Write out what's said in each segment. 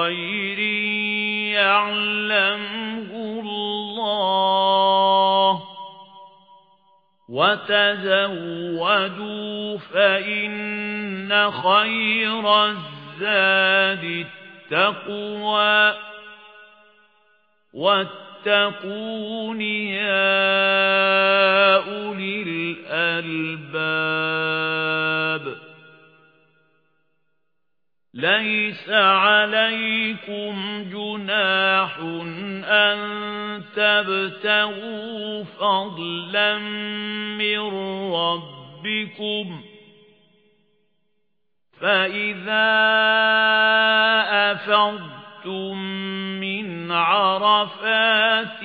خَيْرٍ يَعْلَمْهُ اللَّهُ. وَتَزَوَّدُوا فَإِنَّ خَيْرَ الزَّادِ التَّقْوَى. وَاتَّقُونِ يَا لَيْسَ عَلَيْكُمْ جُنَاحٌ أَن تَبْتَغُوا فَضْلًا مِّن رَّبِّكُمْ. فَإِذَا أَفَضْتُم مِّنْ عَرَفَاتٍ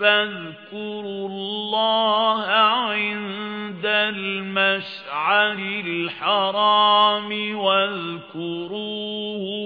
فَاذْكُرُوا اللَّهَ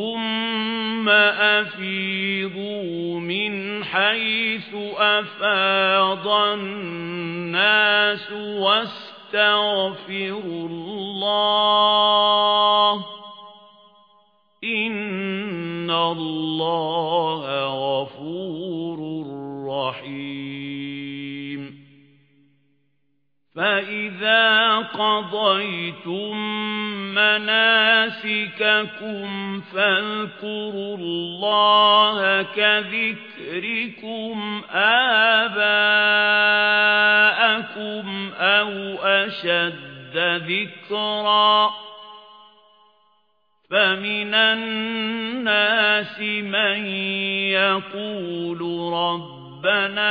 ثم أفيضوا من حيث أفاض الناس واستغفروا الله إن الله غفور رحيم فإذا قضيتم مناسككم فاذكروا الله كذكركم آباءكم أو أشد ذكرًا فمن الناس من يقول ربنا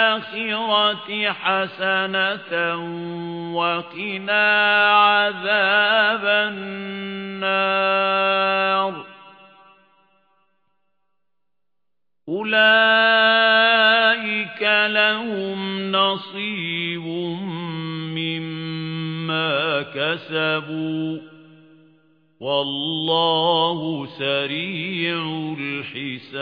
حَسَنَةً وَقِنَا عَذَابَ النَّارِ. أُولَئِكَ لَهُمْ نَصِيبٌ كسبوا. والله سريع الحساب.